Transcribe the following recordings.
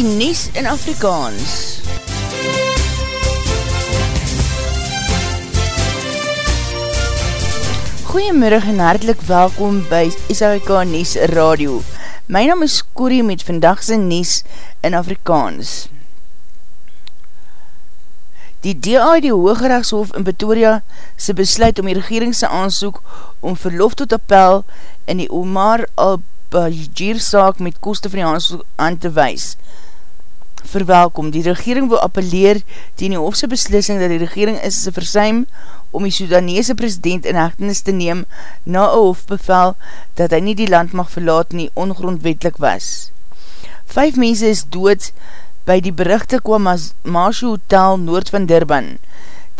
die Nies in Afrikaans. Goeiemiddag en hartelijk welkom by SAWK Nies Radio. My naam is Corrie met vandagse Nies in Afrikaans. Die DA die Hoogrechtshof in Pretoria se besluit om die regeringse aansoek om verlof tot appel in die Omar al-Bajir-saak met koste van die aansoek aan te wees verwelkom. Die regering wil appelleer tegen die hofse beslissing dat die regering is sy versuim om die Sudanese president in hechtenis te neem na een hofbevel dat hy nie die land mag verlaat nie ongrondwetlik was. Vijf mense is dood by die berichte kwa Mashu Hotel noord van Durban.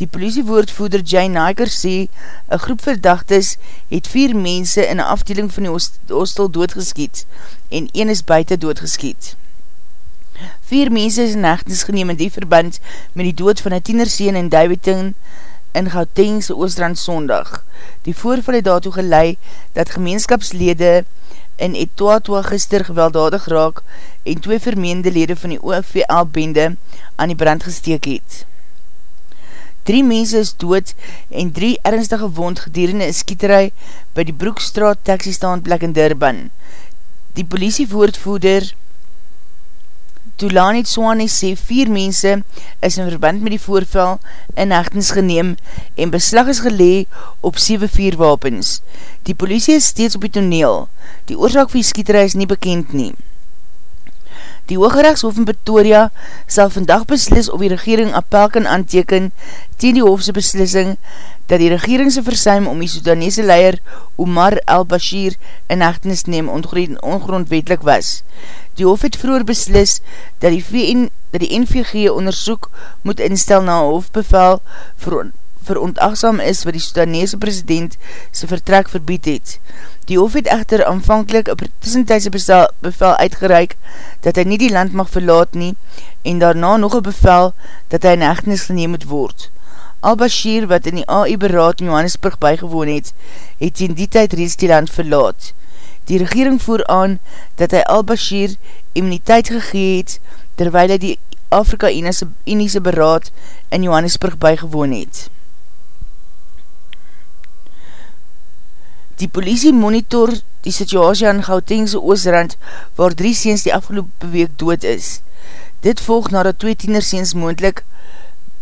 Die politiewoordvoerder Jane Niker sê, een groep verdachtes het vier mense in een afdeling van die hostel doodgeskiet en een is buiten doodgeskiet. Vier mense is in hechtenis geneem in die verband met die dood van een tienerseen in Davidton in Gautengse Oostrand Sondag. Die voorval het daartoe gelei dat gemeenskapslede in Etoatoa gister gewelddadig raak en twee vermeende lede van die OVL-bende aan die brand gesteek het. Drie mense is dood en drie ernstige wond gedurende een skieterij by die Broekstraat taxistaanplek in Durban. Die politievoortvoeder Tulani Tswane sê vier mense is in verband met die voorval in hechtens geneem en beslag is gelee op 7 vierwapens. Die politie is steeds op die toneel. Die oorzaak vir die skieterij is nie bekend nie. Die Hooggerechtshof in Pretoria sal vandag beslis of die regering appel kan aanteken teen die hofse beslissing dat die regeringse versuim om die Sudanese leier Omar al-Bashir in hechtenis neem ongrondwetlik was. Die hof het vroeger beslis dat die, VN, dat die NVG onderzoek moet instel na hofbevel vir, vir ontagsam is wat die Sudanese president sy vertrek verbied het. Die hof het echter aanvankelijk een tussentijdse bevel uitgereik dat hy nie die land mag verlaat nie en daarna nog een bevel dat hy in echtenis geneem moet word. Al-Bashir, wat in die AI beraad in Johannesburg bygewoon het, het in die tyd reeds die land verlaat. Die regering voer aan dat hy Al-Bashir immuniteit gegee het terwijl hy die Afrika-Uniese beraad in Johannesburg bygewoon het. Die politie monitor die situasie aan Gautengse Oosrand waar drie seens die afgelopen week dood is. Dit volg nadat twee tienerseens moendlik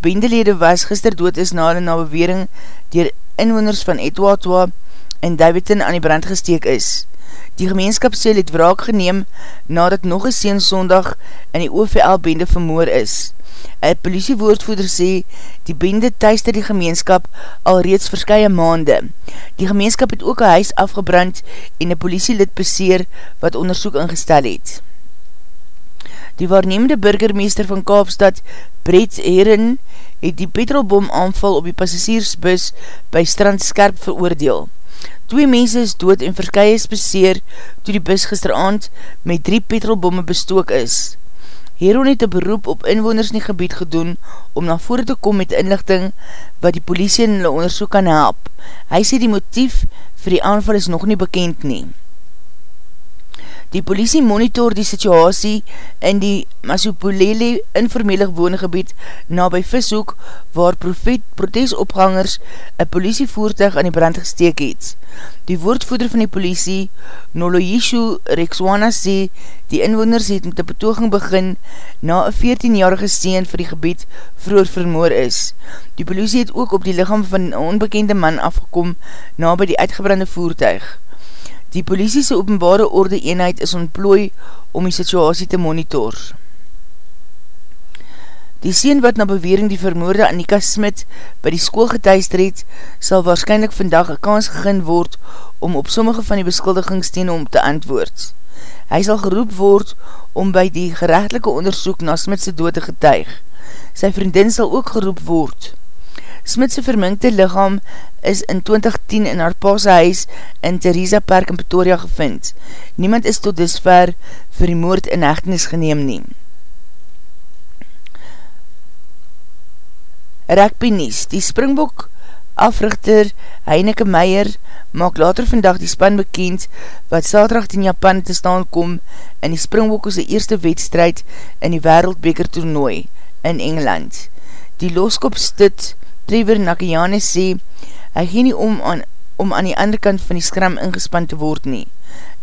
bendelede was gister dood is na hulle na bewering dier inwoners van Etwatwa in Davidson aan die brand gesteek is. Die gemeenskapsel het wraak geneem nadat nog een seen sondag in die OVL bende vermoor is. Een politiewoordvoeder sê, die bende thuister die gemeenskap al reeds verskye maande. Die gemeenskap het ook een huis afgebrand en een politielid beseer wat onderzoek ingestel het. Die waarnemende burgermeester van Kaapstad, Brett Heren, het die petrolbom aanval op die passagiersbus by Strand Skerp veroordeel. Twee mense is dood en verskye is beseer toe die bus gisteravond met drie petrolbomme bestook is. Heron het een beroep op inwoners in die gebied gedoen om na vore te kom met inlichting wat die politie in hulle onderzoek kan help. Hy sê die motief vir die aanval is nog nie bekend nie. Die politie monitor die situasie in die Masopolele informele woongebied na by Vishoek waar profet protesophangers een politievoertuig aan die brand gesteek het. Die woordvoeder van die politie, Noloyishu Rexwana sê, die inwoners het met die betoging begin na een 14-jarige steen vir die gebied vroeger vermoor is. Die politie het ook op die lichaam van een onbekende man afgekom na by die uitgebrande voertuig. Die politiese openbare orde eenheid is ontplooi om die situasie te monitor. Die sien wat na bewering die vermoorde Annika Smit by die school getuister het, sal waarschijnlijk vandag een kans gegin word om op sommige van die beskuldigingstene om te antwoord. Hy sal geroep word om by die gerechtelike onderzoek na Smitse dood te getuig. Sy vriendin sal ook geroep word. Smitse verminkte lichaam is in 2010 in haar paase huis in Theresa Park in Pretoria gevind. Niemand is tot disver vir die moord in hechtenis geneem neem. Rugby Nies Die Springbok africhter Heineke Meijer maak later vandag die span bekend wat saterdag in Japan te staan kom in die Springbokke eerste wedstrijd in die wereldbeker toernooi in Engeland. Die loskop stit Trevor Nakayane sê hy gee nie om aan, om aan die ander kant van die skram ingespan te word nie.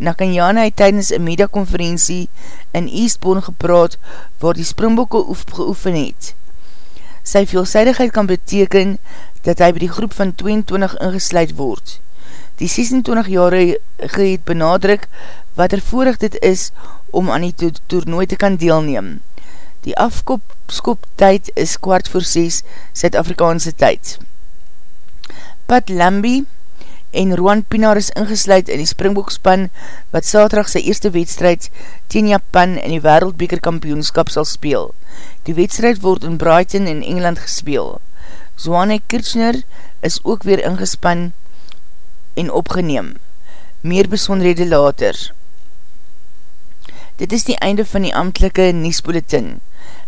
Nakayane het tydens een mediakonferentie in Eastbourne gepraat waar die Springbokke oef, geoefen het. Sy veelzijdigheid kan beteken dat hy by die groep van 22 ingesluid word. Die 26-jarige het benadruk wat er voorig dit is om aan die to toernooi te kan deelneem. Die afkopskop tyd is kwart voor 6 Zuid-Afrikaanse tyd. Pat Lambie en Roan Pinaar is ingesluid in die Springbokspan wat saterdag sy eerste wedstrijd teen Japan in die wereldbekerkampioenskap sal speel. Die wedstrijd word in Brighton in Engeland gespeel. Zwane Kirchner is ook weer ingespan en opgeneem. Meer besonderhede later. Dit is die einde van die amtelike Niesbulletin.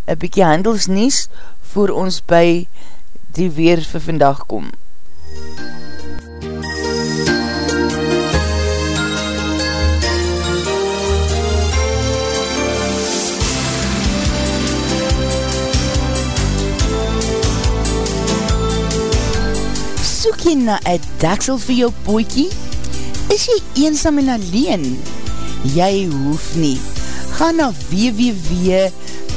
Een bykie handelsnies voor ons by die weer vir vandag kom. soek jy na een daksel vir jou poekie? Is jy eensam en alleen? Jy hoef nie. Ga na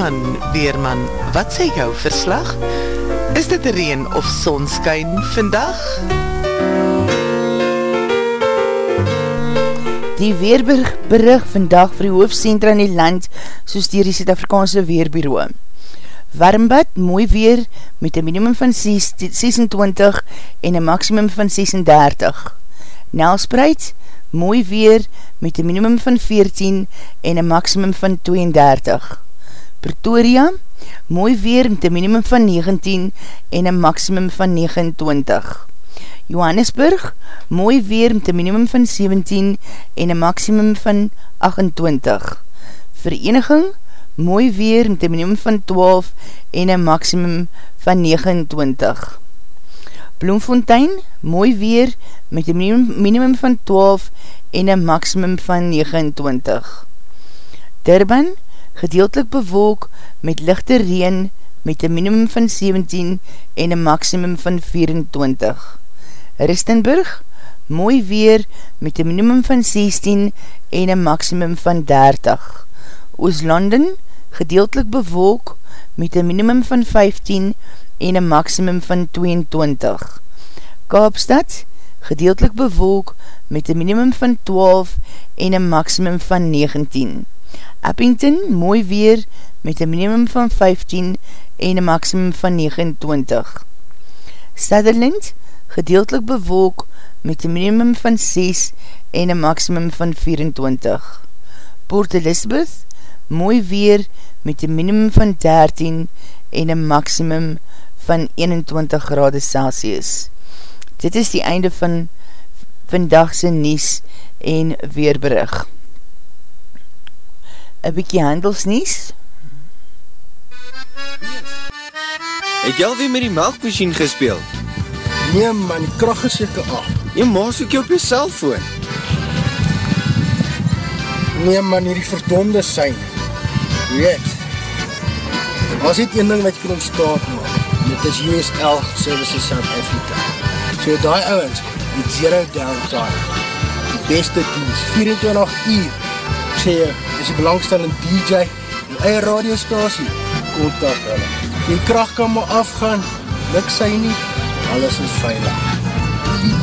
Weerman, Weerman, wat sê jou verslag? Is dit reen of sonskyn vandag? Die weerberig vandag vir die hoofdcentra in die land soos dier die Zuid-Afrikaanse Weerbureau. Warmbad, mooi weer met een minimum van 26 en een maximum van 36. Nelspreid, mooi weer met een minimum van 14 en een maximum van 32. Pretoria, mooi weer met een minimum van 19 en een maximum van 29. Johannesburg, mooi weer met een minimum van 17 en een maximum van 28. Vereniging, mooi weer met een minimum van 12 en een maximum van 29. Bloemfontein, mooi weer met een minimum van 12 en een maximum van 29. Durban, gedeeltelik bewolk met lichte reen met een minimum van 17 en een maximum van 24. Ristenburg, mooi weer met een minimum van 16 en een maximum van 30. Ooslanden, gedeeltelik bewolk met een minimum van 15 en een maximum van 22. Kaapstad, gedeeltelik bewolk met een minimum van 12 en een maximum van 19. Eppington, mooi weer met een minimum van 15 en een maximum van 29. Sutherland, gedeeltelik bewolk met een minimum van 6 en een maximum van 24. Port Elizabeth, mooi weer met een minimum van 13 en een maximum van 21 grade Celsius. Dit is die einde van vandagse nies en weerberig. Een bykie handelsnies? Het jy alweer met die melkmachine gespeeld? Nee man, die kracht is jyke af. Jy maas ook jy op jy cellfoon. Nee man, hierdie verdonde sein. Weet, as dit een ding wat jy kan ontstaat maak, dit is USL Services South Africa. So die ouwens, die zero downtime, die beste dienst, 24 uur, ek sê jy, is die belangstellende DJ, die eie radiostasie, kontak hulle. Die kracht kan maar afgaan, luk sy nie, alles is veilig.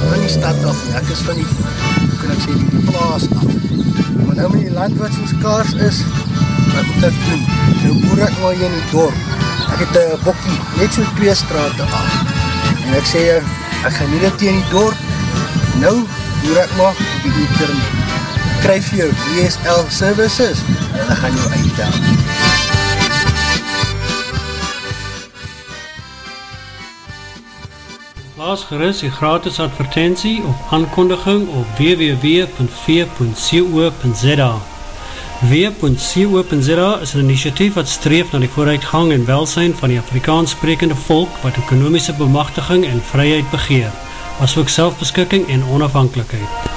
Van die stad af, en ek is van die, hoe kan ek sê, die plaas af. Maar nou met die land wat soos kaars is, wat moet ek doen? Nou boer ek maar hier in die dorp. Ek het een bokkie, net so twee straten af. En ek sê, ek gaan nie dit in die dorp. Nou boer ek maar op die internet. Kryf jou DSL services en ek gaan jou uitdaan. Plaas gerust die gratis advertentie of aankondiging op www.v.co.za W.co.za is een initiatief wat streef na die vooruitgang en welsijn van die Afrikaans sprekende volk wat ekonomische bemachtiging en vryheid begeer, as ook selfbeskikking en onafhankelijkheid.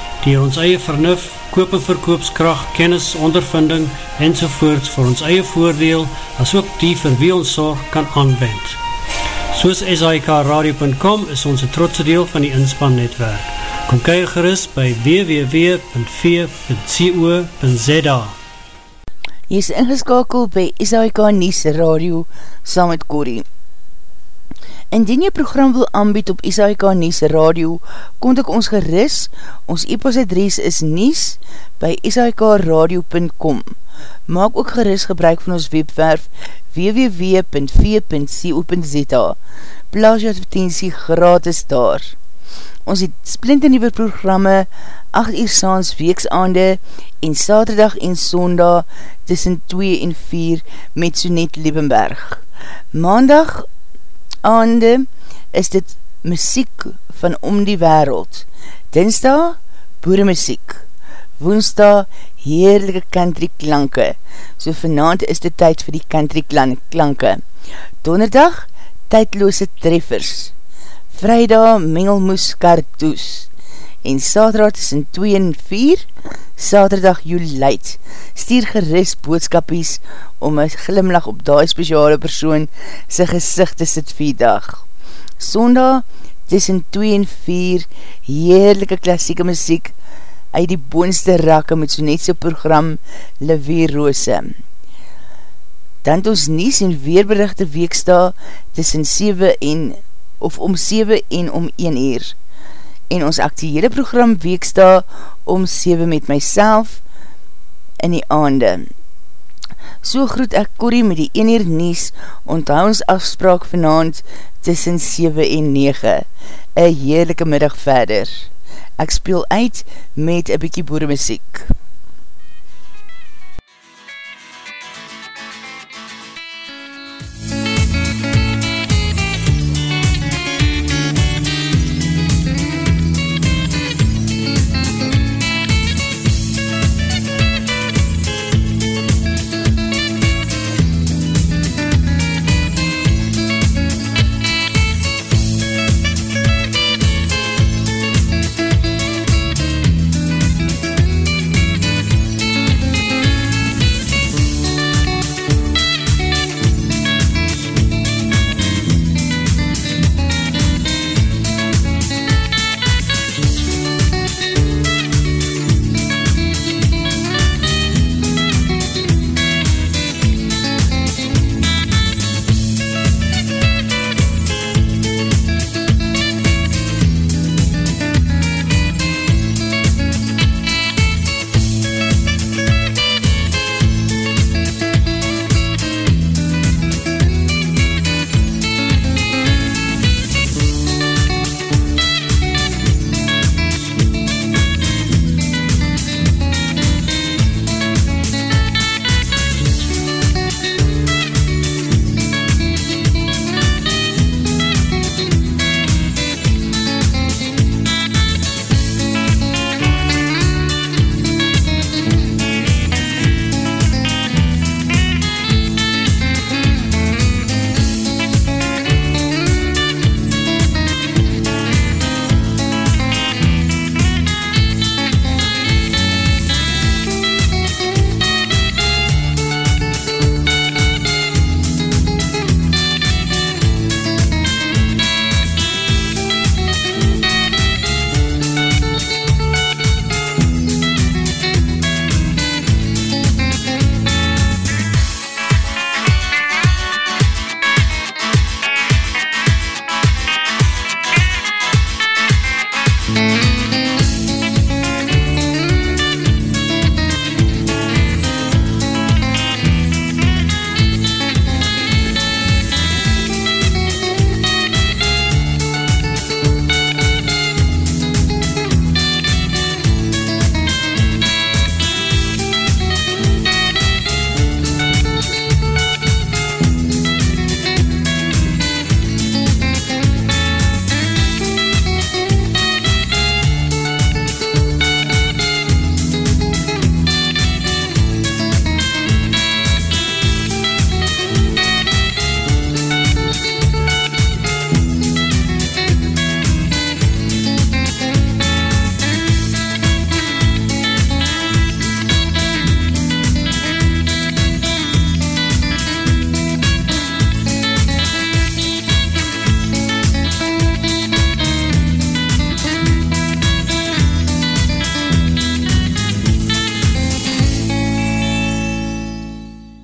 die ons eie vernuf, koop en verkoopskracht, kennis, ondervinding en sovoorts vir ons eie voordeel as ook die vir wie ons zorg kan aanwend. Soos SIKRadio.com is ons een trotse deel van die inspannetwerk. Kom kyk gerust by www.v.co.za Jy is ingeskakel by SAIK Nies Radio saam met Corrie. Indien jy program wil aanbied op SAIK Nies Radio, kontak ons geris. Ons e-post adres is nies by saikradio.com. Maak ook geris gebruik van ons webwerf www.v.co.za Plaas jy advertentie gratis daar. Ons het splinte nieuwe programme 8 uur saans weeksaande en saterdag en sondag tussen 2 en 4 met Sonet Liebenberg. Maandag aande is dit muziek van om die wereld. Dinsdag boeremuziek. Woensdag heerlijke country klanke. So vanavond is dit tyd vir die country klanke. Donderdag tydloose treffers. Vrijdag mengelmoes kartoes en saterdag tussen 2 en 4, saterdag juleid, stier geris boodskapies om een glimlach op die speciale persoon sy gezicht te sit vierdag. Sondag tussen 2 en 4, heerlijke klassieke muziek uit die boonste rakke met so net so program Leveer Roose. Dan ons nies en weerberichte weeksta tussen 7 en 4, of om 7 en om 1 uur. En ons actiehede program weeksta om 7 met myself in die aande. So groet ek Corrie met die 1 uur nies, onthou ons afspraak vanavond tussen 7 en 9. Een heerlijke middag verder. Ek speel uit met een bykie boere. MUZIEK